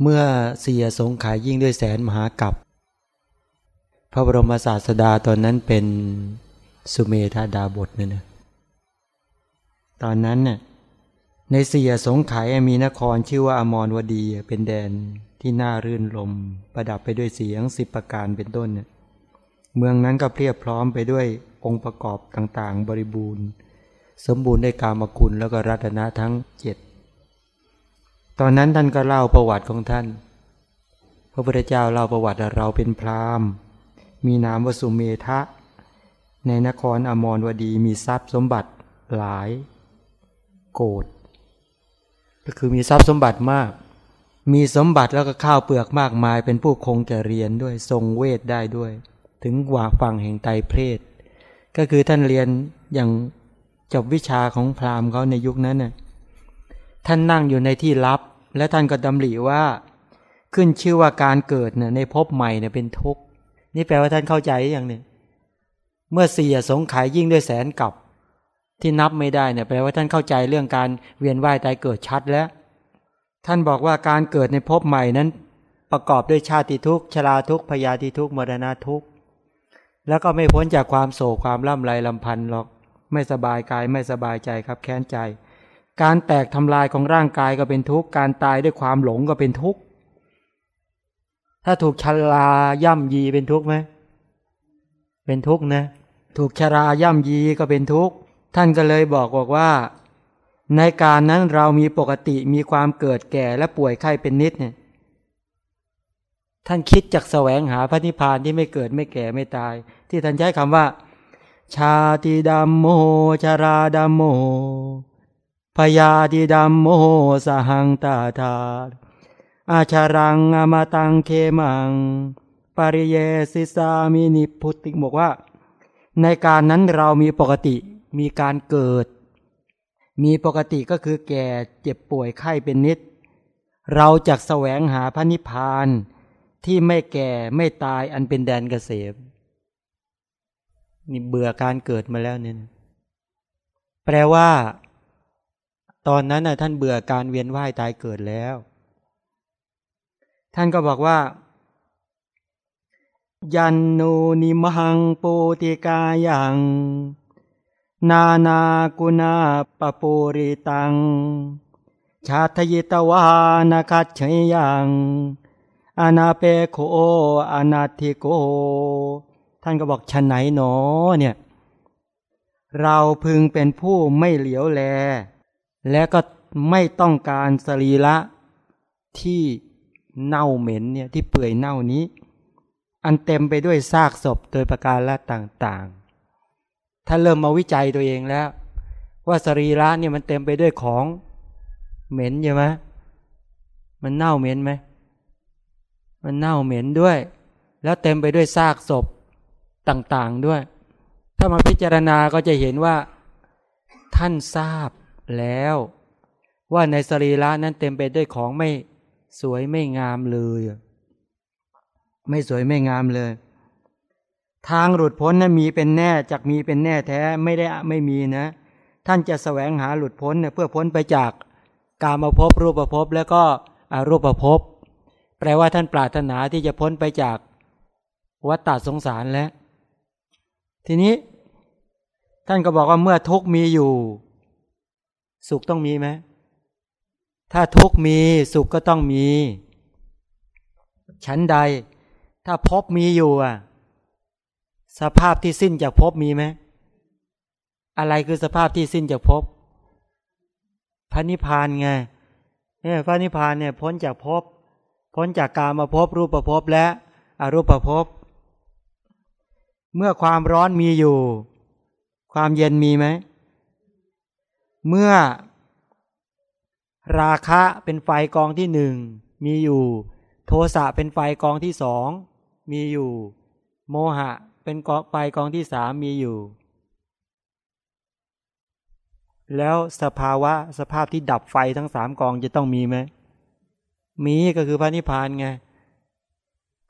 เมื่อเสียสงขายยิ่งด้วยแสนมหากับพระบรมศาสดาตอนนั้นเป็นสุเมธาดาบทเนี่ยนะตอนนั้นเนี่ยในเสียสงขายมีนครชื่อว่าอมรวดีเป็นแดนที่น่ารื่นลม ประดับไปด้วยเสียงสิบประการเป็นต้นเนี่ยเมืองนั้นก็เพียบพร้อมไปด้วยองค์ประกอบต่างๆ บริบูรณ์ สมบูรณ์ด้วยกามคุณแล้วก็รัตนะทั้งเจ็ด ตอนนั้นท่านก็เล่าประวัติของท่าน พระพุทธเจ้าเล่าประวัติเราเป็นพราหมณ์ มีนามวสุเมทะ ในนครอมรวดีมีทรัพย์สมบัติหลาย โกดก็คือมีทรัพย์สมบัติมาก มีสมบัติแล้วก็ข้าวเปลือกมากมาย เป็นผู้คงแก่เรียนด้วยทรงเวทได้ด้วย ถึงว่าฟังแห่งไตเพศก็คือท่านเรียนอย่างจบวิชาของพราหมณ์เขาในยุคนั้นน่ะท่านนั่งอยู่ในที่ลับ และท่านก็ดำริว่า ขึ้นชื่อว่าการเกิดเนี่ยในภพใหม่เนี่ยเป็นทุกข์ นี่แปลว่าท่านเข้าใจอย่างนี้เมื่อเสียสงขายยิ่งด้วยแสนกับที่นับไม่ได้เนี่ยแปลว่าท่านเข้าใจเรื่องการเวียนว่ายตายเกิดชัดแล้ว ท่านบอกว่าการเกิดในภพใหม่นั้น ประกอบด้วยชาติทุกข์ชราทุกข์พยาธิทุกข์มรณะทุกข์แล้วก็ไม่พ้นจากความโศกความล่ำไรลำพันธ์หรอก ไม่สบายกายไม่สบายใจครับแค้นใจ การแตกทำลายของร่างกายก็เป็นทุกข์ การตายด้วยความหลงก็เป็นทุกข์ ถ้าถูกชราย่ำยีเป็นทุกข์ไหม เป็นทุกข์นะ ถูกชราย่ำยีก็เป็นทุกข์ ท่านก็เลยบอกบอกว่า ในการนั้นเรามีปกติมีความเกิดแก่และป่วยไข้เป็นนิดเนี่ย ท่านคิดจากแสวงหาพระนิพพานที่ไม่เกิดไม่แก่ไม่ตาย ที่ท่านใช้คำว่า ชาติดัมโมชาราดัมโม พยาธิดัมโมสหังตาธาอาชารังอมาตังเคมัง ปริเยสิสามินิพุติบอกว่า ในการนั้นเรามีปกติมีการเกิด มีปกติก็คือแก่เจ็บป่วยไข้เป็นนิด เราจะแสวงหาพระนิพพานที่ไม่แก่ไม่ตายอันเป็นแดนเกษมนี่เบื่อการเกิดมาแล้วเนี่ยแปลว่า ตอนนั้นน่ะท่านเบื่อการเวียนว่ายตายเกิดแล้ว ท่านก็บอกว่า ยันโนนิมังโปติกายังนานากุณาปปุริตัง ชาทยิตวานาคัจเฉยังอนาเปโคอนาทิโก ท่านก็บอกชนไหนหนอเนี่ย เราพึงเป็นผู้ไม่เหลียวแล และก็ไม่ต้องการสรีระที่เน่าเหม็นเนี่ยที่เปื่อยเน่านี้ อันเต็มไปด้วยซากศพโดยประการละต่างๆ ถ้าเริ่มมาวิจัยตัวเองแล้ว ว่าสรีระเนี่ยมันเต็มไปด้วยของเหม็นใช่ไหมมันเน่าเหม็นไหมมันเน่าเหม็นด้วย แล้วเต็มไปด้วยซากศพต่างๆด้วย ถ้ามาพิจารณาก็จะเห็นว่า ท่านทราบ แล้ว ว่าในสรีระนั้นเต็มไปด้วยของไม่สวยไม่งามเลย ไม่สวยไม่งามเลย ทางหลุดพ้นนั้นมีเป็นแน่จากมีเป็นแน่แท้ไม่ได้ไม่มีนะ ท่านจะแสวงหาหลุดพ้นเเพื่อพ้นไปจากกามาพบรูปภพแล้วก็อารูปภพแปลว่าท่านปรารถนาที่จะพ้นไปจากวัฏฏสงสารแล้ว ทีนี้ ท่านก็บอกว่าเมื่อทุกมีอยู่ สุขต้องมีไหมถ้าทุกมีสุขก็ต้องมี ชั้นใด ถ้าพบมีอยู่อะ สภาพที่สิ้นจากพบมีไหมอะไรคือสภาพที่สิ้นจากพบพระนิพพานไงเนี่ยพระนิพพานเนี่ยพ้นจากพบพ้นจากกามาพบรูปภพและอรูปภพเมื่อความร้อนมีอยู่ ความเย็นมีไหม เมื่อ ราคะเป็นไฟกองที่หนึ่งมีอยู่ โทสะเป็นไฟกองที่สองมีอยู่ โมหะเป็นกองไฟกองที่สามมีอยู่ แล้วสภาวะสภาพที่ดับไฟทั้งสามกองจะต้องมีไหมมีก็คือพระนิพพานไง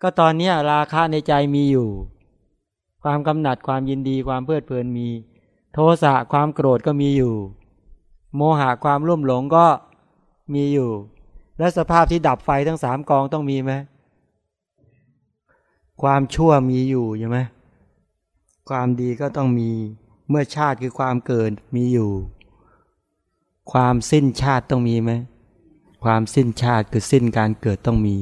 ก็ตอนนี้ราคะในใจมีอยู่ ความกำหนัดความยินดีความเพลิดเพลินมี โทสะความโกรธก็มีอยู่ โมหะความรุ่มหลงก็มีอยู่ และสภาพที่ดับไฟทั้งสามกองต้องมีไหมความชั่วมีอยู่ใช่ไหมความดีก็ต้องมีเมื่อชาติคือความเกิดมีอยู่ ความสิ้นชาติต้องมีไหมความสิ้นชาติคือสิ้นการเกิดต้องมี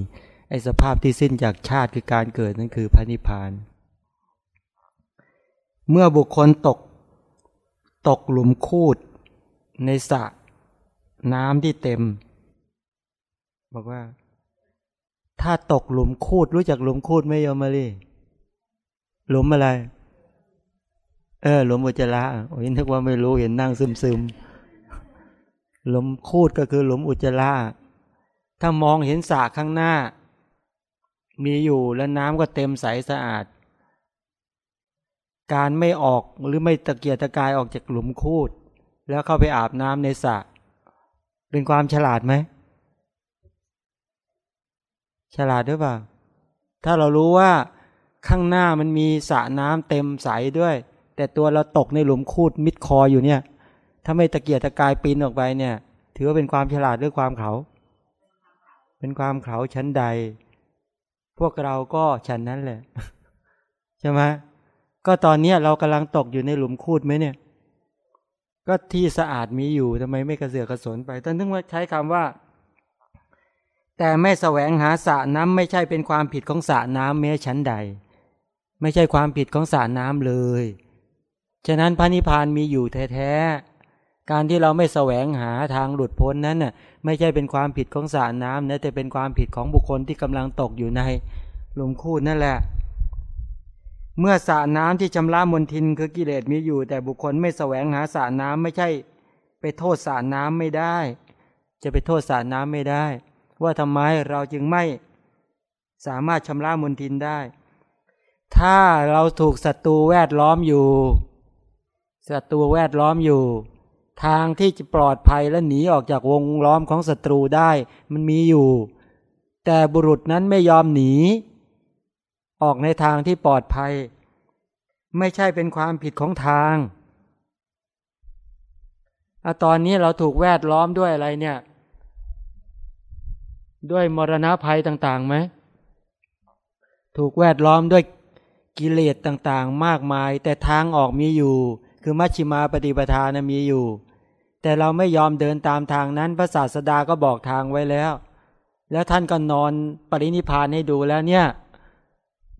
ไอสภาพที่สิ้นจากชาติคือการเกิดนั่นคือพระนิพพาน เมื่อบุคคลตก ตกหลุมคูด ในสระน้ำที่เต็ม บอกว่า ถ้าตกหลุมคูดรู้จักหลุมคูดไหมโยมมาลีหลุมอะไร เออ หลุมอุจจาระโอ้ยนึกว่าไม่รู้เห็นนั่งซึมซึมหลุมคูดก็คือหลุมอุจจาระถ้ามองเห็นสระข้างหน้า มีอยู่แล้วน้ำก็เต็มใสสะอาด การไม่ออกหรือไม่ตะเกียกตะกายออกจากหลุมคูด แล้วเข้าไปอาบน้ำในสระเป็นความฉลาดไหม ฉลาดหรือเปล่า ถ้าเรารู้ว่าข้างหน้ามันมีสระน้ำเต็มใสด้วย แต่ตัวเราตกในหลุมคูดมิดคออยู่เนี่ย ถ้าไม่ตะเกียกตะกายปีนออกไปเนี่ย ถือว่าเป็นความฉลาดหรือความเขา เป็นความเขาชั้นใด พวกเราก็ชั้นนั้นแหละ ใช่ไหมก็ตอนนี้เรากำลังตกอยู่ในหลุมคูดไหมเนี่ย ก็ที่สะอาดมีอยู่ทำไมไม่กระเสือกกระสนไปต้นถึงว่าใช้คำว่า แต่ไม่แสวงหาสระน้ำไม่ใช่เป็นความผิดของสระน้ำแม้ชั้นใด ไม่ใช่ความผิดของสระน้ำเลย ฉะนั้นพระนิพพานมีอยู่แท้ๆการที่เราไม่แสวงหาทางหลุดพ้นนั้นน่ะไม่ใช่เป็นความผิดของสระน้ำนะแต่เป็นความผิดของบุคคลที่กำลังตกอยู่ในหลุมคูดนั่นแหละ เมื่อสระน้ำที่ชำระมลทินคือกิเลสมีอยู่ แต่บุคคลไม่แสวงหาสระน้ำไม่ใช่ ไปโทษสระน้ำไม่ได้ จะไปโทษสระน้ำไม่ได้ ว่าทำไมเราจึงไม่สามารถชำระมลทินได้ ถ้าเราถูกศัตรูแวดล้อมอยู่ศัตรูแวดล้อมอยู่ ทางที่จะปลอดภัยและหนีออกจากวงล้อมของศัตรูได้มันมีอยู่ แต่บุรุษนั้นไม่ยอมหนี ออกในทางที่ปลอดภัย ไม่ใช่เป็นความผิดของทางอตอนนี้เราถูกแวดล้อมด้วยอะไรเนี่ย ด้วยมรณะภัยต่างๆไหม ถูกแวดล้อมด้วยกิเลสต่างๆ มากมาย แต่ทางออกมีอยู่ คือมัชชิมาปฏิปทานะมีอยู่ แต่เราไม่ยอมเดินตามทางนั้นพระศาสดาก็บอกทางไว้แล้ว แล้วท่านก็นอนปรินิพานให้ดูแล้วเนี่ย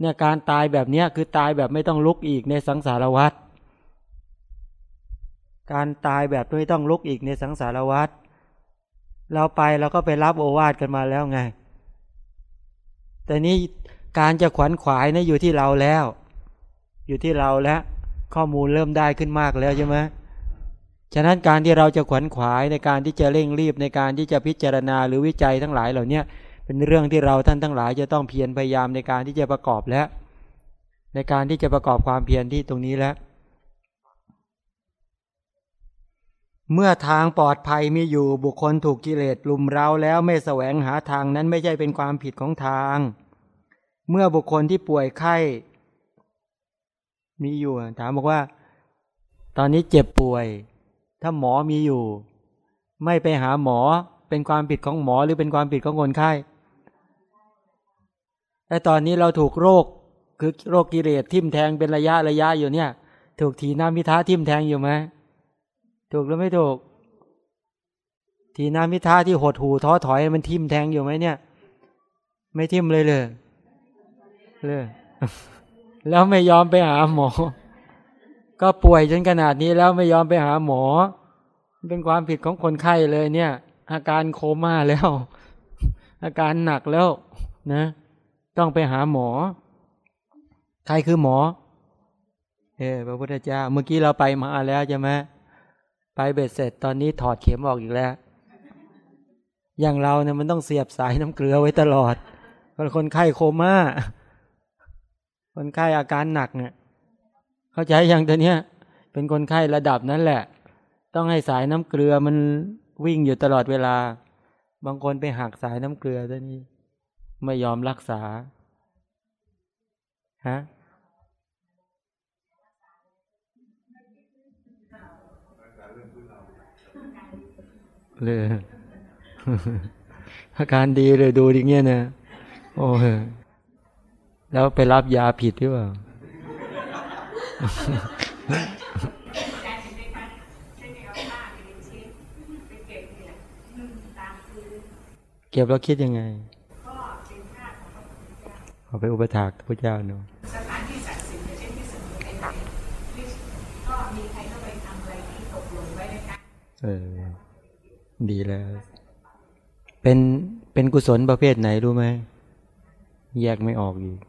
เนี่ยการตายแบบเนี้ยคือตายแบบไม่ต้องลุกอีกในสังสารวัฏการตายแบบไม่ต้องลุกอีกในสังสารวัฏเราไปเราก็ไปรับโอวาทกันมาแล้วไง แต่นี้การจะขวัญขวายนะอยู่ที่เราแล้ว อยู่ที่เราแล้ว ข้อมูลเริ่มได้ขึ้นมากแล้วใช่ไหมฉะนั้นการที่เราจะขวัญขวายในการที่จะเร่งรีบในการที่จะพิจารณาหรือวิจัยทั้งหลายเหล่านี้ เป็นเรื่องที่เราท่านทั้งหลายจะต้องเพียรพยายามในการที่จะประกอบและ ในการที่จะประกอบความเพียรที่ตรงนี้แล้วเมื่อทางปลอดภัยมีอยู่บุคคลถูกกิเลสลุมเราแล้วไม่แสวงหาทางนั้นไม่ใช่เป็นความผิดของทาง เมื่อบุคคลที่ป่วยไข้ มีอยู่ถามบอกว่า ตอนนี้เจ็บป่วย ถ้าหมอมีอยู่ ไม่ไปหาหมอเป็นความผิดของหมอหรือเป็นความผิดของคนไข้ แต่ตอนนี้เราถูกโรคคือโรคกิเลสทิ่มแทงเป็นระยะระยะอยู่เนี่ย ถูกทีน้ำมิท้าทิ่มแทงอยู่ไหมถูกหรือไม่ถูก ทีน้ำมิท้าที่หดหูท้อถอยมันทิ่มแทงอยู่ไหมเนี่ย ไม่ทิ่มเลยเลยเลยแล้วไม่ยอมไปหาหมอ ก็ป่วยจนขนาดนี้แล้วไม่ยอมไปหาหมอ เป็นความผิดของคนไข้เลยเนี่ย อาการโคม่าแล้ว อาการหนักแล้วนะ ต้องไปหาหมอ ใครคือหมอ เออพระพุทธเจ้า เมื่อกี้เราไปมาแล้วใช่ไหมไปเบ็ดเสร็จตอนนี้ถอดเข็มออกอีกแล้ว อย่างเราเนี่ยมันต้องเสียบสายน้ำเกลือไว้ตลอดคนไข้โคมา่าคนไข้อาการหนักเนี่ยเข้าใจอย่างตัวเนี้ย เป็นคนไข้ระดับนั้นแหละ ต้องให้สายน้ำเกลือมันวิ่งอยู่ตลอดเวลา บางคนไปหักสายน้ำเกลือตัวนี้ ไม่ยอมรักษาฮะเลยอาการดีเลยดูอย่างเงี้ยนะโอ้โหแล้วไปรับยาผิดหรือเปล่าเก็บแล้วคิดยังไง เอาไปอุปถากพระเจ้าเนาะสถานที่ศักดิ์สิทธิ์เช่นที่สมุทรเองก็มีใครเข้าไปทำอะไรที่ตกลงไว้ไหมคะเออ ดีแล้ว เป็นเป็นกุศลประเภทไหนรู้ไหมแยกไม่ออกอีก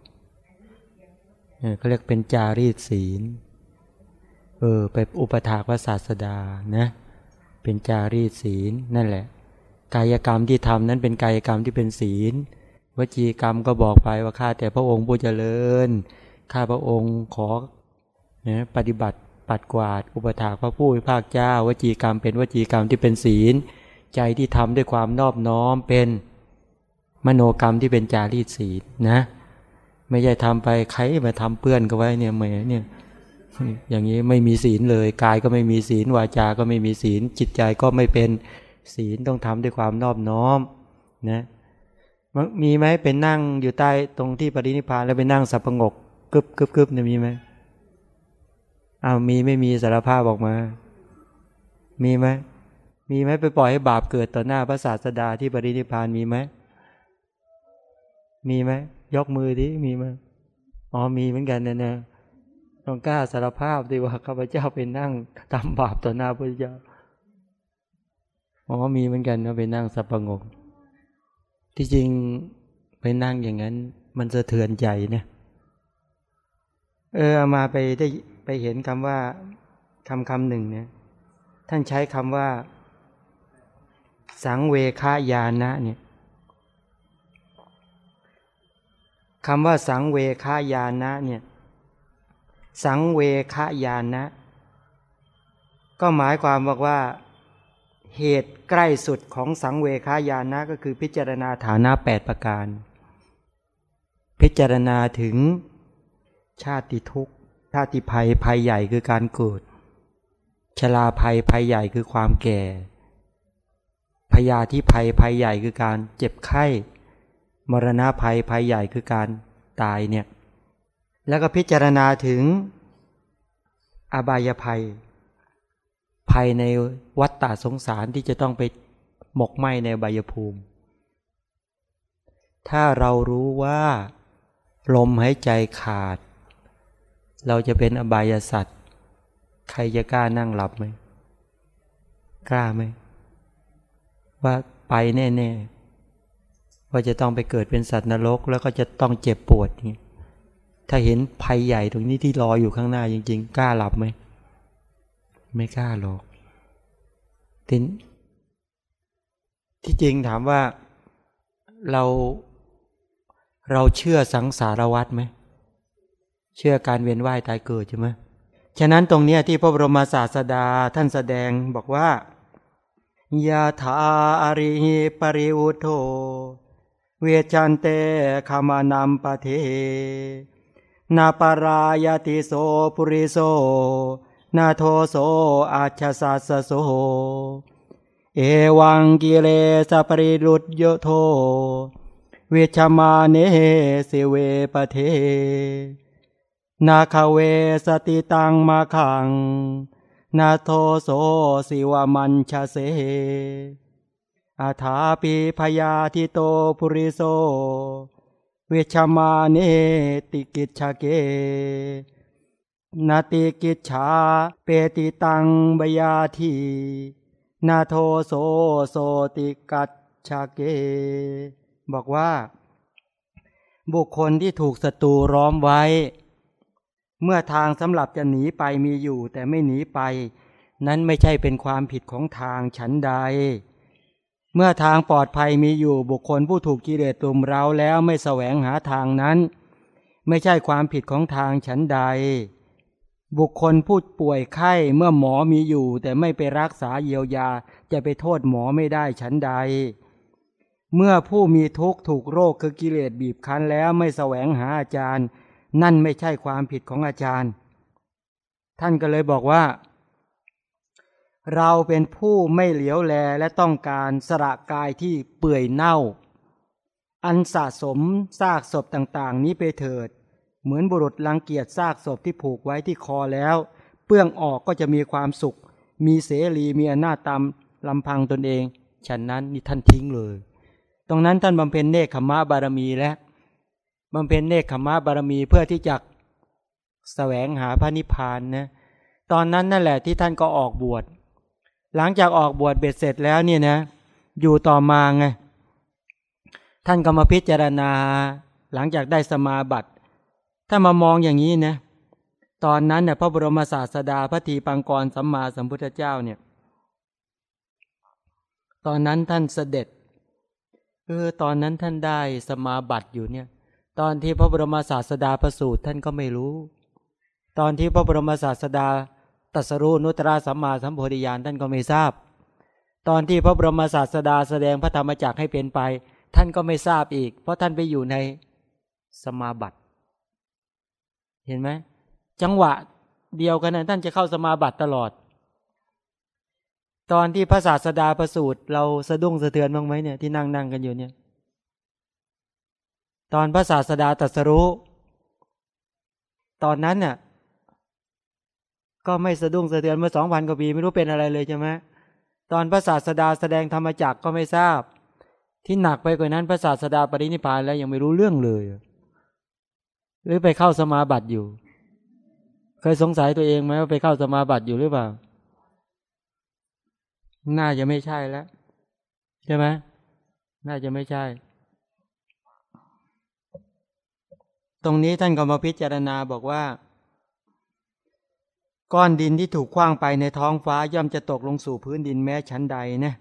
เขาเรียกเป็นจารีตศีล เออ ไปอุปถากพระศาสดานะ เป็นจารีตศีลนั่นแหละ กายกรรมที่ทำนั้นเป็นกายกรรมที่เป็นศีล วจีกรรมก็บอกไปว่าข้าแต่พระองค์ผู้เจริญ ข้าพระองค์ขอนะปฏิบัติปัดกวาด อุปถากพระผู้ภาคเจ้าวจีกรรม เป็นวจีกรรมที่เป็นศีล ใจที่ทำด้วยความนอบน้อมเป็นมโนกรรมที่เป็นจารีตศีลนะ ไม่ใช่ทำไปใครมาทำเพื่อนก็ไว้เนี่ยเหมเนี่ยอย่างนี้ไม่มีศีลเลยกายก็ไม่มีศีลวาจาก็ไม่มีศีลจิตใจก็ไม่เป็นศีลต้องทำด้วยความนอบน้อมนะ มีไหมเป็นนั่งอยู่ใต้ตรงที่ปรินิพานแล้วไปนั่งสับประงกกึบกึบกึบเนี่ยมีไหมอ้าวมีไม่มีสารภาพบอกมา มีไหมมีไหมไปปล่อยให้บาปเกิดต่อหน้าพระศาสดาที่ปรินิพานมีไหมมีไหมยกมือดิมีไหมอ๋อมีเหมือนกันนะนะต้องกล้าสารภาพดีว่าข้าพเจ้าไปนั่งทำบาปต่อหน้าพระเจ้าอ๋อมีเหมือนกันนะไปนั่งสับประงก ที่จริงไปนั่งอย่างนั้น มันสะเทือนใจเนี่ยเออมาไปได้ไปเห็นคำว่าคำคำหนึ่งเนี่ยท่านใช้คำว่า สังเวคายานะเนี่ยคำว่าสังเวคายานะเนี่ยสังเวคายานะ ก็หมายความบอกว่า เหตุใกล้สุดของสังเวคายานะก็คือพิจารณาฐานะแปดประการ พิจารณาถึงชาติทุกข์ ชาติภัยภัยใหญ่คือการเกิดชราภัยภัยใหญ่คือความแก่ พยาธิภัยภัยใหญ่คือการเจ็บไข้ มรณะภัยภัยใหญ่คือการตายเนี่ย แล้วก็พิจารณาถึงอบายภัย ภัยในวัฏฏะสงสารที่จะต้องไปหมกไหมในบายภูมิ ถ้าเรารู้ว่า ลมหายใจขาด เราจะเป็นอบายสัตว์ ใครจะกล้านั่งหลับไหม กล้าไหม ว่าไปแน่ๆ ว่าจะต้องไปเกิดเป็นสัตว์นรก แล้วก็จะต้องเจ็บปวดนี่ถ้าเห็นภัยใหญ่ตรงนี้ที่รออยู่ข้างหน้าจริง ๆ กล้าหลับไหม ไม่กล้าหรอกทีนที่จริงถามว่าเราเราเชื่อสังสารวัตรไหมเชื่อการเวียนว่ายตายเกิดใช่ไหมฉะนั้นตรงนี้ที่พระบรมศาสดาท่านแสดงบอกว่ายาถาอริปริวุโธเวจันเตขามานามปะเทนาปารายติโสปุริโส นาโทโสอาชสาสโสเอวังกิเลสปริลุตโยโท เวชมาเนสิเวปเท นาคาเวสติตังมาขัง นาโทโสสิวมันชาเส อาถาปีพยาทิโตภุริโส เวชมาเนติกิจชาเก นาติกิจฉาเปติตังบยาทีนาโทโสโสติกัจชาเก บอกว่า บุคคลที่ถูกศัตรูร้อมไว้ เมื่อทางสำหรับจะหนีไปมีอยู่ แต่ไม่หนีไป นั้นไม่ใช่เป็นความผิดของทางฉันใด เมื่อทางปลอดภัยมีอยู่บุคคลผู้ถูกกิเลสตุ่มเราแล้วไม่แสวงหาทางนั้น ไม่ใช่ความผิดของทางฉันใด บุคคลผู้ป่วยไข้เมื่อหมอมีอยู่ แต่ไม่ไปรักษาเยียวยาจะไปโทษหมอไม่ได้ฉันใด เมื่อผู้มีทุกข์ถูกโรคคือกิเลสบีบคั้นแล้วไม่แสวงหาอาจารย์ นั่นไม่ใช่ความผิดของอาจารย์ ท่านก็เลยบอกว่า เราเป็นผู้ไม่เหลียวแลและต้องการสระกายที่เปื่อยเน่า อันสะสมซากศพต่างๆ นี้ไปเถิด เหมือนบุรุษรังเกียจซากศพที่ผูกไว้ที่คอแล้ว เปื้องออกก็จะมีความสุข มีเสรีมีอำนาจตามลำพังตนเองฉะนั้นนี่ท่านทิ้งเลย ตรงนั้นท่านบำเพ็ญเนคขมะบารมีและบำเพ็ญเนคขมะบารมีเพื่อที่จะแสวงหาพระนิพพานนะตอนนั้นนั่นแหละที่ท่านก็ออกบวช หลังจากออกบวชเบ็ดเสร็จแล้วเนี่ยนะ อยู่ต่อมาไง ท่านก็มาพิจารณา หลังจากได้สมาบัติ ถ้ามามองอย่างนี้นะตอนนั้นเนี่ยพระบรมศาสดาพระทีปังกรสัมมาสัมพุทธเจ้าเนี่ย ตอนนั้นท่านเสด็จเออตอนนั้นท่านได้สมาบัติอยู่เนี่ย ตอนที่พระบรมศาสดาประสูติท่านก็ไม่รู้ ตอนที่พระบรมศาสดาตัสรู้นุตตราสัมมาสัมโพธิญาณท่านก็ไม่ทราบ ตอนที่พระบรมศาสดาแสดงพระธรรมจักรให้เป็นไป ท่านก็ไม่ทราบอีก เพราะท่านไปอยู่ในสมาบัติ เห็นไหมจังหวะเดียวกันนะท่านจะเข้าสมาบัติตลอด ตอนที่พระศาสดาประสูติเราสะดุ้งสะเทือนบ้างไหมเนี่ยที่นั่งนั่งกันอยู่เนี่ย ตอนพระศาสดาตรัสรู้ ตอนนั้นเนี่ยก็ไม่สะดุ้งสะเทือนเมื่อสองพันกว่าปีไม่รู้เป็นอะไรเลยใช่ไหมตอนพระศาสดาแสดงธรรมจักก็ไม่ทราบ ที่หนักไปกว่านั้นพระศาสดาปรินิพานแล้วยังไม่รู้เรื่องเลย หรือไปเข้าสมาบัติอยู่ เคยสงสัยตัวเองไหมว่าไปเข้าสมาบัติอยู่หรือเปล่า น่าจะไม่ใช่แล้ว ใช่ไหมน่าจะไม่ใช่ ตรงนี้ท่านก็มาพิจารณาบอกว่า ก้อนดินที่ถูกคว้างไปในท้องฟ้าย่อมจะตกลงสู่พื้นดินแม้ชั้นใดนะ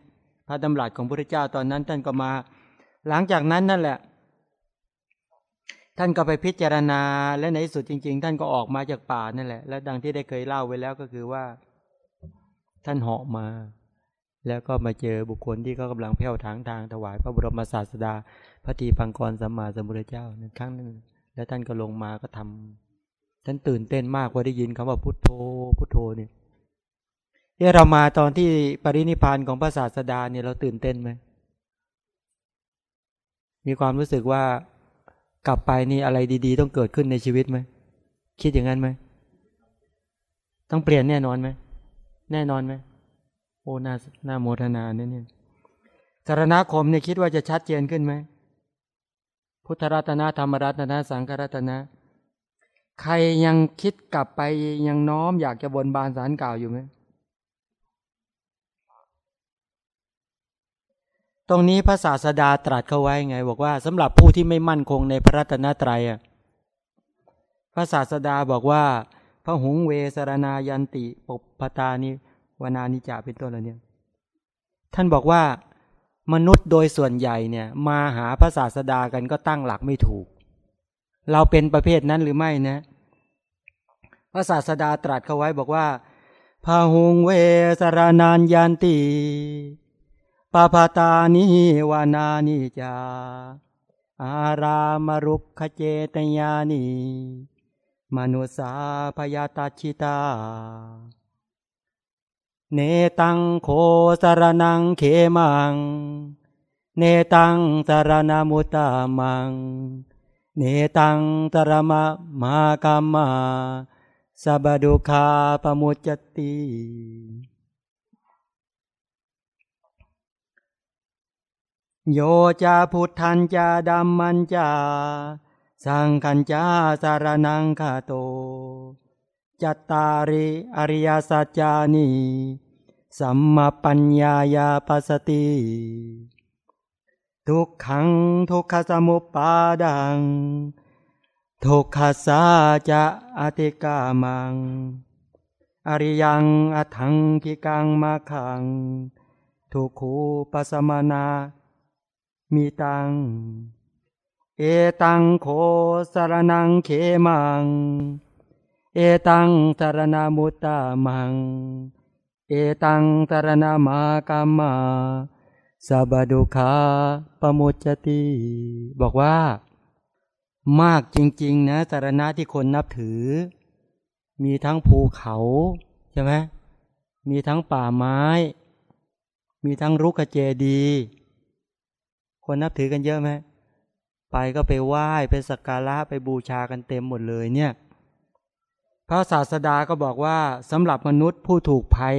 พระดำรัสของพระเจ้าตอนนั้นท่านก็มา หลังจากนั้นนั่นแหละ ท่านก็ไปพิจารณาและในที่สุดจริง ๆ ท่านก็ออกมาจากป่านั่นแหละ และดังที่ได้เคยเล่าไว้แล้วก็คือว่า ท่านเหาะมา แล้วก็มาเจอบุคคลที่เขากำลังเพ่วทางทางถวาย พระบรมศาสดาพระทีพังกรสัมมาสัมพุทธเจ้านั้นครั้งนึงแล้วท่านก็ลงมาก็ทำฉันตื่นเต้นมากว่าได้ยินคำว่าพุทโธพุทโธเนี่ยเอเรามาตอนที่ปรินิพานของพระศาสดาเนี่ยเราตื่นเต้นไหมมีความรู้สึกว่า กลับไปนี่อะไรดีๆ ต้องเกิดขึ้นในชีวิตไหมคิดอย่างนั้นไหมต้องเปลี่ยนแน่นอนไหมแน่นอนไหมโอ้นานาโมทนาเนี่ยเนี่ยสารณคมเนี่ยคิดว่าจะชัดเจนขึ้นไหมพุทธรัตนาธรรมรัตนาสังฆรัตนาใครยังคิดกลับไปยังน้อมอยากจะบนบานสารกล่าวอยู่ไหม ตรงนี้พระศาสดาตรัสเขาไว้ไง บอกว่าสำหรับผู้ที่ไม่มั่นคงในพระรัตนตรัยอะพระศาสดาบอกว่า พระหงเวสรณายันติปปตานิวนานิจาเป็นต้นอะไรเนี่ยท่านบอกว่ามนุษย์โดยส่วนใหญ่เนี่ย มาหาพระศาสดากันก็ตั้งหลักไม่ถูก เราเป็นประเภทนั้นหรือไม่นะ พระศาสดาตรัสเขาไว้บอกว่าพาหุงเวสรานานยันติ ปาพาตานิวานานิจา อารามรุกขเจตยานิมนุสาพยาตาชิตา เนตังโคสารนังเขมัง เนตังสารนามุตามัง เนตังตรมะมากามาสบดุคาปมุจติ โยจาพุทธันจาดัมมันจา สังคัญจาสารนังคาโต จัตตาริอริยสัจจานิสัมมาปัญญายาปัสติ ทุกขังทุกขสมุปปาดัง ทุกขาสาจะอติกามัง อริยังอถังกิกังมาขัง ทุกขูปสมนา มีตัง เอตังโคสารนังเขมัง เอตังสารนามุตตามัง เอตังสารนามากามาสบดุขาปมุจติบอกว่า มากจริง ๆ นะสารณะที่คนนับถือ มีทั้งภูเขาใช่ไหมมีทั้งป่าไม้ มีทั้งรุกขเจดี คนนับถือกันเยอะไหมไปก็ไปไหว้ไปสักการะไปบูชากันเต็มหมดเลยเนี่ย พระศาสดาก็บอกว่าสำหรับมนุษย์ผู้ถูกภัย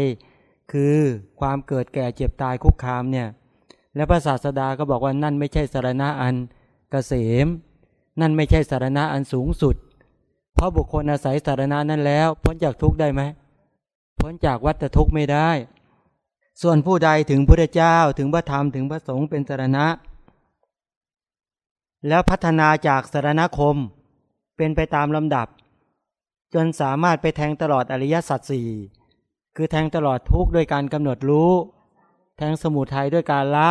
คือความเกิดแก่เจ็บตายคุกคามเนี่ย และพระศาสดาก็บอกว่านั่นไม่ใช่สารณะอันกเกษม นั่นไม่ใช่สารณะอันสูงสุด เพราะบุคคลอาศัยสารณะนั้นแล้ว พ้นจากทุกข์ได้ไหมพ้นจากวัฏทุกข์ไม่ได้ ส่วนผู้ใดถึงพระเจ้าถึงพระธรรมถึงพระสงฆ์เป็นสารณะ แล้วพัฒนาจากสารณคม เป็นไปตามลำดับ จนสามารถไปแทงตลอดอริยสัจสี่คือแทงตลอดทุกข์ด้วยการกำหนดรู้ แทงสมุทัยด้วยการละ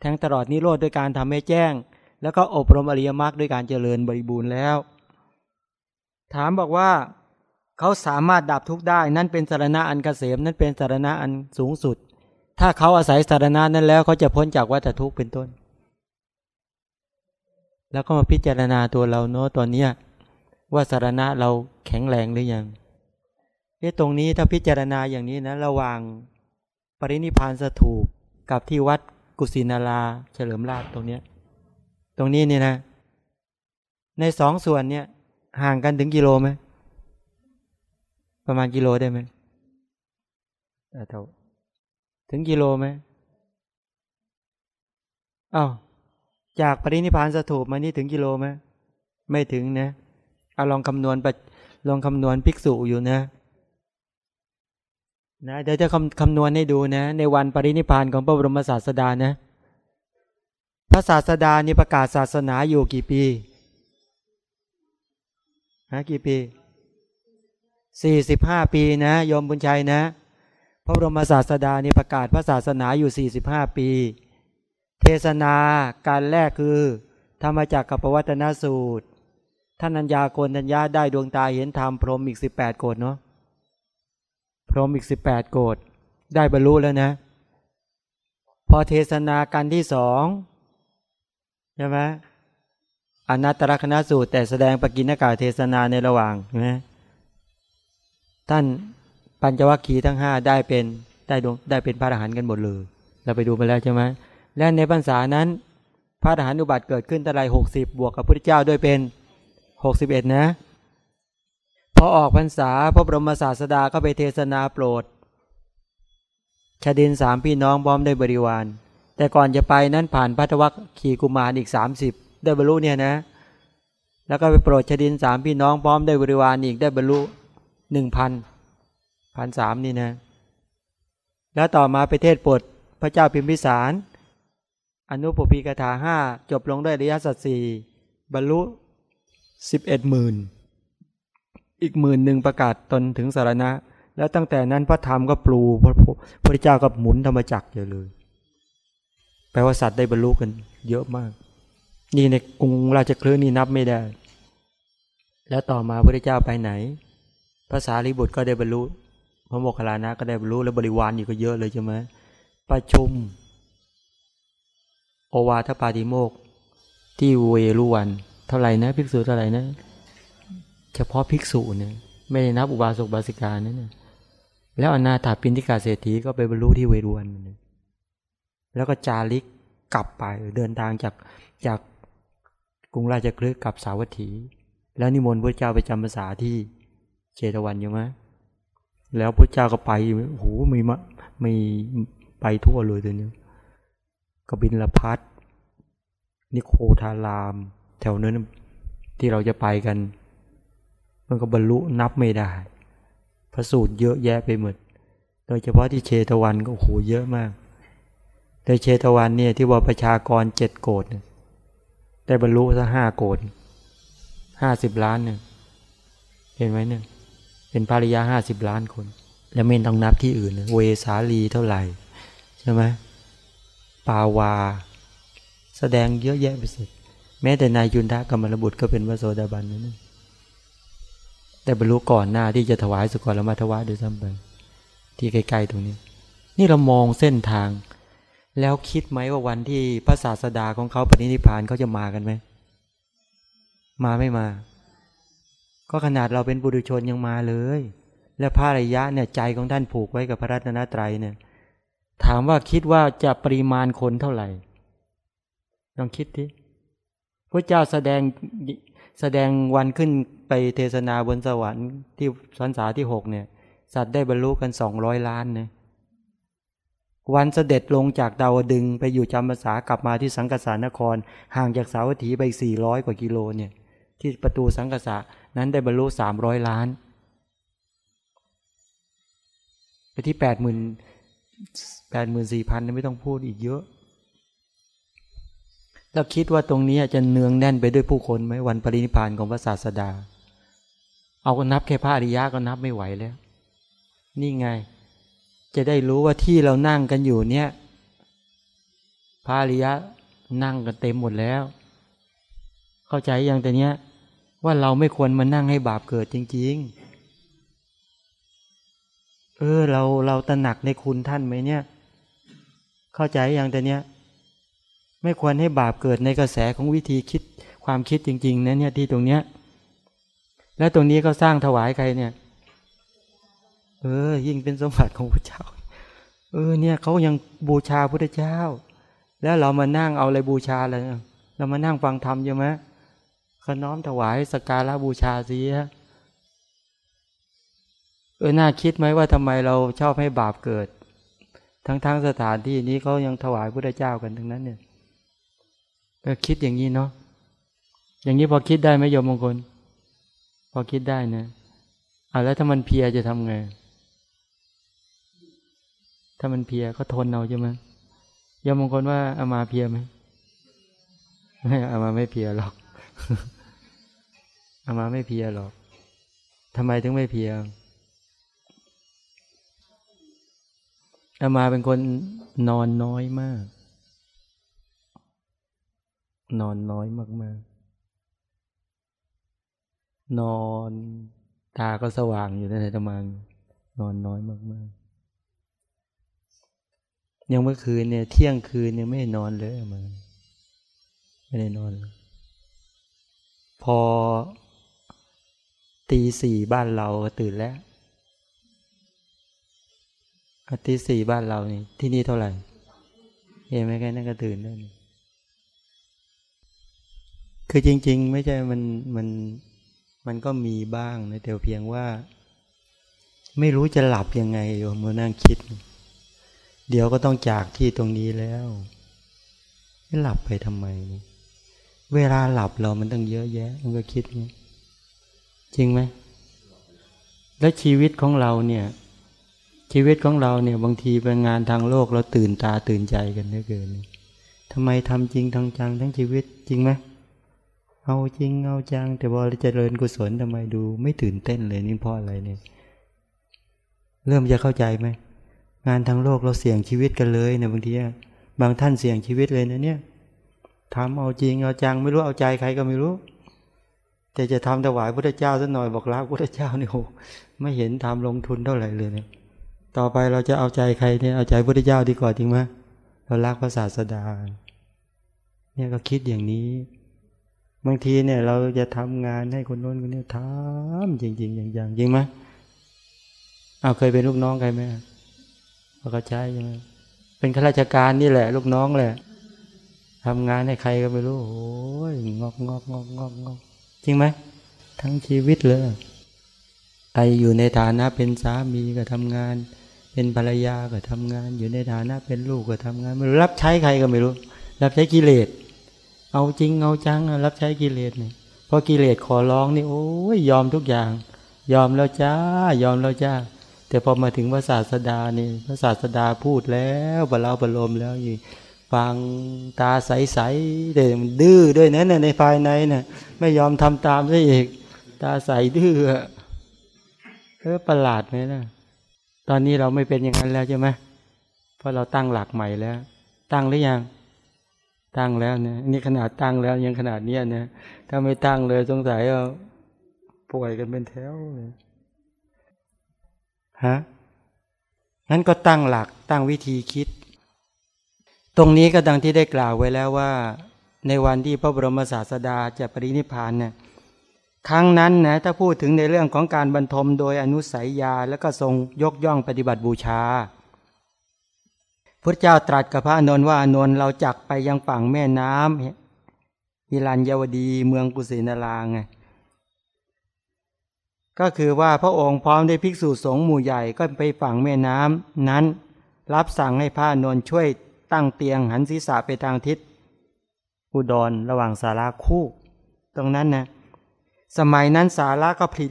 แทงตลอดนิโรธด้วยการทำให้แจ้ง แล้วก็อบรมอริยมรรคด้วยการเจริญบริบูรณ์แล้ว ถามบอกว่า เขาสามารถดับทุกข์ได้ นั่นเป็นสารณะอันกเกษมนั่นเป็นสารณะอันสูงสุด ถ้าเขาอาศัยสารณะนั้นแล้วเขาจะพ้นจากวัฏทุกข์เป็นต้น แล้วก็มาพิจารณาตัวเราเนาะตอนเนี้ยว่าสารณะเราแข็งแรงหรือยังเอ๊ะตรงนี้ถ้าพิจารณาอย่างนี้นะระหว่างปรินิพานสถูปกับที่วัดกุสินาราเฉลิมราชตรงเนี้ยตรงนี้เนี่ยนะ ในสองส่วนเนี่ย ห่างกันถึงกิโลไหมประมาณกิโลได้ไหมเท่าถึงกิโลไหมอ้าว จากปรินิพานสถูปมานี่ถึงกิโลไหมไม่ถึงนะเอาลองคำนวณไปลองคำนวณภิกษุอยู่นะนะเดี๋ยวจะคำคำนวณให้ดูนะ ในวันปรินิพานของพระบรมศาสดานะ พระศาสดานี่ประกาศศาสนาอยู่กี่ปีฮะกี่ปีสี่สิบห้าปีนะยมบุญชัยนะ พระบรมศาสดานี่ประกาศพระศาสนาอยู่สี่สิบห้าปี เทศนาการแรกคือ ธรรมจักรกับปวัตนสูตร ท่านัญญาโกนัญญาได้ดวงตาเห็นธรรมพรหมอีกสิบแปดโกดเนาะพรหมอีกสิบแปดโกดได้บรรลุแล้วนะ พอเทศนาการที่สองใช่ไหมอนัตตลกนสูตร แต่แสดงปกิณกาเทศนาในระหว่างนะท่านปัญจวัคคีย์ทั้งห้าได้เป็นได้ดวงได้เป็นพระอรหันต์กันหมดเลย เราไปดูมาแล้วใช่ไหม และในพรรษานั้น พระทหารอุบัติเกิดขึ้นตะไลหกสิบบวกกับพระเจ้าด้วยเป็นหกสิบเอ็ดนะ พอออกพรรษาพระบรมศาสดาก็ไปเทศนาโปรดชาดินสามพี่น้องบอมได้บริวาร แต่ก่อนจะไปนั้นผ่านพัทวัคขีกุมารอีกสามสิบได้บรรลุเนี่ยนะ แล้วก็ไปโปรดชาดินสามพี่น้องพร้อมได้บริวารอีกได้บรรลุหนึ่งพันพันสามนี่นะ แล้วต่อมาไปเทศโปรดพระเจ้าพิมพิสาร อนุปปีกถาห้าจบลงด้วยระยะสัตสี่บรรลุสิบเอ็ดหมื่นอีกหมื่นหนึ่งประกาศตนถึงสารณะ แล้วตั้งแต่นั้นพระธรรมก็ปลูพระพระเจ้าก็หมุนธรรมจักรเยอะเลย แปลว่าสัตว์ได้บรรลุกัน เยอะมาก นี่ในกรุงราชคลื่นนี่นับไม่ได้ แล้วต่อมาพระเจ้าไปไหนภาษาลิบุตรก็ได้บรรลุพระโมคคัลลานะก็ได้บรรลุแล้วบริวารอยู่ก็เยอะเลยใช่ไหมประชุม โอวาทปาติโมกที่เวรุวัน เท่าไหร่นะภิกษุเท่าไหร่นะ เฉพาะภิกษุเนี่ยไม่ได้นับอุบาสกบาสิกานั่นแล้วอนาถาปินทิกาเศรษฐีก็ไปบรรลุที่เวรุวันแล้วก็จาริกกลับไปเดินทางจากจากกรุงราชคลึกกับสาวัตถี แล้วนิมนต์พระเจ้าไปจำภาษาที่เจตวันอยู่ไหมแล้วพระเจ้าก็ไปโอ้โหมีมะมีไปทั่วเลยตัวนี้ กบินละพัทนิโคทาราม แถวนั้นที่เราจะไปกัน มันก็บรรลุนับไม่ได้ พระสูตรเยอะแยะไปหมด โดยเฉพาะที่เชตวันก็โหเยอะมากในเชตวันเนี่ยที่ว่าประชากรเจ็ดโกดได้บรรลุสักห้าโกดห้าสิบล้านเนี่ยเห็นไหมเนี่ยเป็นภริยาห้าสิบล้านคน แล้วไม่ต้องนับที่อื่น เวสาลีเท่าไหร่ ใช่ไหม ปาวา แสดงเยอะแยะไปสิแม้แต่นายยุนทะกรรมรบุตรก็เป็นวโสดาบันนั่นแต่บรรลุก่อนหน้าที่จะถวายสุกรละมาถวายด้วยซ้ำไปที่ใกล้ๆตรงนี้ นี่เรามองเส้นทาง แล้วคิดไหมว่าวันที่พระศาสดาของเขาปฏินิพานเขาจะมากันไหมมาไม่มา ก็ขนาดเราเป็นบุรุชนยังมาเลย และพระระยะเนี่ยใจของท่านผูกไว้กับพระรัตนตรัยเนี่ย ถามว่าคิดว่าจะปริมาณคนเท่าไหร่ลองคิดทีพระเจ้าแสดงแสดงวันขึ้นไปเทศนาบนสวรรค์ที่สันษาที่หกเนี่ย สัตว์ได้บรรลุกันสองร้อยล้านเนี่ยวันเสด็จลงจากดาวดึงไปอยู่จำพรรษากลับมาที่สังกษานคร ห่างจากสาวัตถีไปสี่ร้อยกว่ากิโลเนี่ย ที่ประตูสังกษานั้นได้บรรลุสามร้อยล้าน ไปที่แปดหมื่น แปดหมื่นสี่พันไม่ต้องพูดอีกเยอะเราคิดว่าตรงนี้จะเนืองแน่นไปด้วยผู้คนไหมวันปรินิพานของพระศาสดา เอาก็นับแค่พระอริยะก็นับไม่ไหวแล้ว นี่ไง จะได้รู้ว่าที่เรานั่งกันอยู่เนี่ย พระอริยะนั่งกันเต็มหมดแล้ว เข้าใจอย่างแต่เนี้ยว่าเราไม่ควรมานั่งให้บาปเกิดจริง ๆ เออเราเราตระหนักในคุณท่านไหมเนี่ย เข้าใจอย่างแต่เนี้ยไม่ควรให้บาปเกิดในกระแสของวิธีคิดความคิดจริง ๆนะเนี่ยที่ตรงเนี้ย แล้วตรงนี้ก็สร้างถวายใครเนี่ย เออ ยิ่งเป็นสมบัติของพระเจ้า เออ เนี่ยเขายังบูชาพระเจ้า แล้วเรามานั่งเอาอะไรบูชาอะไรเรามานั่งฟังธรรมใช่ไหมขน้อมถวายสการะบูชาสิฮะ เออน่าคิดไหมว่าทำไมเราชอบให้บาปเกิด ทั้งๆสถานที่นี้เขายังถวายพระเจ้ากันทั้งนั้นเนี่ยก็คิดอย่างนี้เนาะอย่างนี้พอคิดได้ไหมโยมมงคล พอคิดได้นะอ่าแล้วถ้ามันเพียจะทำไง ถ้ามันเพียก็ทนเอาใช่ไหมโยมมงคลว่าอามาเพียไหมไม่อามาไม่เพียหรอกอามาไม่เพียหรอกทำไมถึงไม่เพีย อามาเป็นคนนอนน้อยมาก นอนน้อยมากๆ นอนตาก็สว่างอยู่ในธรรมานนอนน้อยมากๆ ยังเมื่อคืนเนี่ยเที่ยงคืนเนี่ไม่นอนเลยมา ไม่ได้นอนพอตีสี่บ้านเราตื่นแล้ว ตีสี่บ้านเรานี่ ที่นี่เท่าไหร่เห็นไหมแค่นั้นก็ตื่นแล้คือจริง ๆ ไม่ใช่มันมันมันก็มีบ้างนะแต่เพียงว่า ไม่รู้จะหลับยังไงโยมมานั่งคิด เดี๋ยวก็ต้องจากที่ตรงนี้แล้วไม่หลับไปทำไมเวลาหลับเรามันต้องเยอะแยะ มันก็คิดนี้จริงไหมแล้วชีวิตของเราเนี่ย ชีวิตของเราเนี่ยบางทีเป็นงานทางโลกเราตื่นตาตื่นใจกันเหลือเกินทำไมทำจริงทางจังทั้งชีวิตจริงไหมเอาจริงเอาจัง แต่พอเจริญกุศลทำไมดู ไม่ตื่นเต้นเลยนี่เพราะอะไรเนี่ย เริ่มจะเข้าใจไหมงานทางโลกเราเสี่ยงชีวิตกันเลยเนี่ยบางทีบางท่านเสี่ยงชีวิตเลยนะเนี่ยทำเอาจริงเอาจังไม่รู้เอาใจใครก็ไม่รู้ แต่จะทำถวายพระเจ้าสักหน่อยบอกรักพระเจ้านี่โหไม่เห็นทำลงทุนเท่าไหร่เลยเนี่ย ต่อไปเราจะเอาใจใครเนี่ยเอาใจพระเจ้าดีกว่าจริงไหมเรารักพระศาสดาเนี่ยก็คิดอย่างนี้ บางทีเนี่ย เราจะทำงานให้คนโน้นคนนี้ทำจริง ๆ อย่างๆจริงไหมเอาเคยเป็นลูกน้องใครไหมเราก็ใช้ใช่ไหมเป็นข้าราชการนี่แหละ ลูกน้องแหละทำงานให้ใครก็ไม่รู้โอ้ยงอกงอกงอกงอกงอกจริงไหมทั้งชีวิตเลยใครอยู่ในฐานะเป็นสามีก็ทำงาน เป็นภรรยาก็ทำงาน อยู่ในฐานะเป็นลูกก็ทำงานไม่รู้รับใช้ใครก็ไม่รู้ รับใช้กิเลส เอาจริงเอาจังรับใช้กิเลสเนี่ยพอกิเลสขอร้องนี่โอ้ยยอมทุกอย่าง ยอมแล้วจ้ายอมแล้วจ้า แต่พอมาถึงพระศาสดานี่พระศาสดาพูดแล้วบรรลาบรลมแล้วอยู่ฟังตาใสๆแต่มันดื้อด้วยนะในภายในน่ะไม่ยอมทำตามซะอีก ตาใสดื้อเออประหลาดไหมนะ ตอนนี้เราไม่เป็นอย่างนั้นแล้วใช่ไหมเพราะเราตั้งหลักใหม่แล้ว ตั้งหรือยัง ตั้งแล้วเนี่ยนี่ขนาดตั้งแล้วยังขนาดเนี้ยเนี่ยถ้าไม่ตั้งเลยสงสัยว่าป่วยกันเป็นแถวเลยฮะงั้นก็ตั้งหลักตั้งวิธีคิด ตรงนี้ก็ดังที่ได้กล่าวไว้แล้วว่า ในวันที่พระบรมศาสดาจะปรินิพานเนี่ย ครั้งนั้นนะถ้าพูดถึงในเรื่องของการบรรทมโดยอนุสัยยาแล้วก็ทรงยกย่องปฏิบัติบูชาพระเจ้าตรัสกับพระอนนท์ว่าอนนท์เราจักไปยังฝั่งแม่น้ำฮิรัญยวดีเมืองกุสินาราไงก็คือว่าพระองค์พร้อมด้วยภิกษุสงฆ์หมู่ใหญ่ก็ไปฝั่งแม่น้ำนั้นรับสั่งให้พระนนท์ช่วยตั้งเตียงหันศีรษะไปทางทิศอุดรระหว่างสาราคู่ ตรงนั้นนะ สมัยนั้นสาระก็ผลิ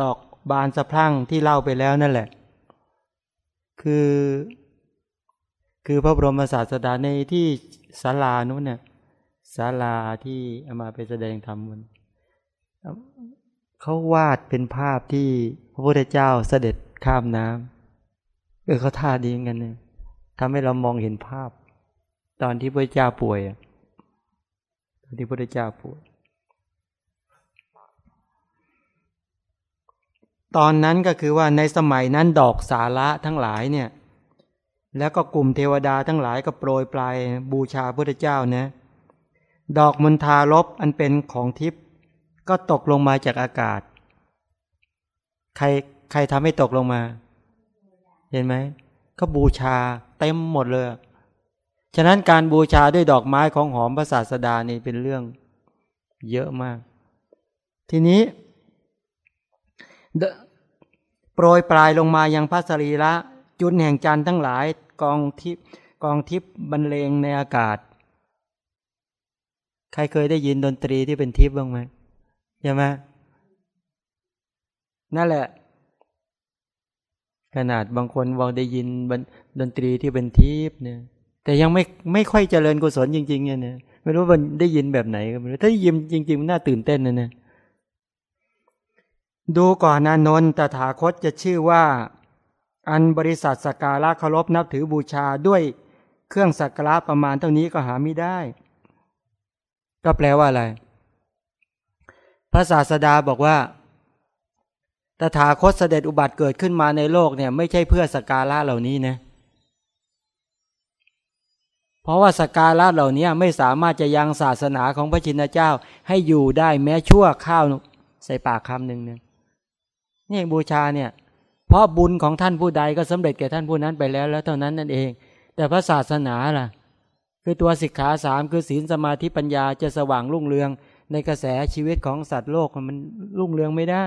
ดอกบานสะพรั่งที่เล่าไปแล้วนั่นแหละ คือ คือพระบรมศาสดาในที่ศาลานู้นเนี่ยศาลาที่เอามาไปแสดงธรรมมันเขาวาดเป็นภาพที่พระพุทธเจ้าเสด็จข้ามน้ำเออเขาท่าดีกันเนี่ยทำให้เรามองเห็นภาพ ตอนที่พระเจ้าป่วยตอนที่พระเจ้าป่วย ตอนนั้นก็คือว่าในสมัยนั้นดอกสาระทั้งหลายเนี่ย แล้วก็กลุ่มเทวดาทั้งหลายก็โปรยปลายบูชาพระเจ้านะดอกมณฑาลบอันเป็นของทิพย์ก็ตกลงมาจากอากาศ ใครใครทำให้ตกลงมา เห็นไหมก็บูชาเต็มหมดเลย ฉะนั้นการบูชาด้วยดอกไม้ของหอมพระศาสดานี่เป็นเรื่องเยอะมาก ทีนี้ รยปลายลงมายังพระสรีระจุนแห่งจันทร์ทั้งหลายกองทิพกองทิพบรรเลงในอากาศ ใครเคยได้ยินดนตรีที่เป็นทิพบ้างไหมใช่ไหมนั่นแหละ ขนาดบางคนบอกได้ยินดนตรีที่เป็นทิพเนี่ย แต่ยังไม่ไม่ค่อยเจริญกุศลจริง ๆ เนี่ยไม่รู้มันได้ยินแบบไหนก็ไม่รู้ถ้ายินจริงๆมันน่าตื่นเต้นนะเนี่ย ดูก่อนอนนท์ตถาคตจะชื่อว่า อันบริษัทสกการะเคารพนับถือบูชาด้วยเครื่องสักการะประมาณเท่านี้ก็หาไม่ได้ ก็แปลว่าอะไร พระศาสดาบอกว่า ตถาคตเสด็จอุบัติเกิดขึ้นมาในโลกเนี่ย ไม่ใช่เพื่อสการะเหล่านี้นะ เพราะว่าสการะเหล่านี้ไม่สามารถจะยังศาสนาของพระชินเจ้าให้อยู่ได้แม้ชั่วข้าวใส่ปากคำหนึ่งเนี่ย นี่บูชาเนี่ย เพราะบุญของท่านผู้ใดก็สำเร็จแก่ท่านผู้นั้นไปแล้ว แล้วเท่านั้นนั่นเอง แต่พระศาสนาล่ะ คือตัวศิกขาสามคือศีลสมาธิปัญญาจะสว่างรุ่งเรือง ในกระแสชีวิตของสัตว์โลกมันรุ่งเรืองไม่ได้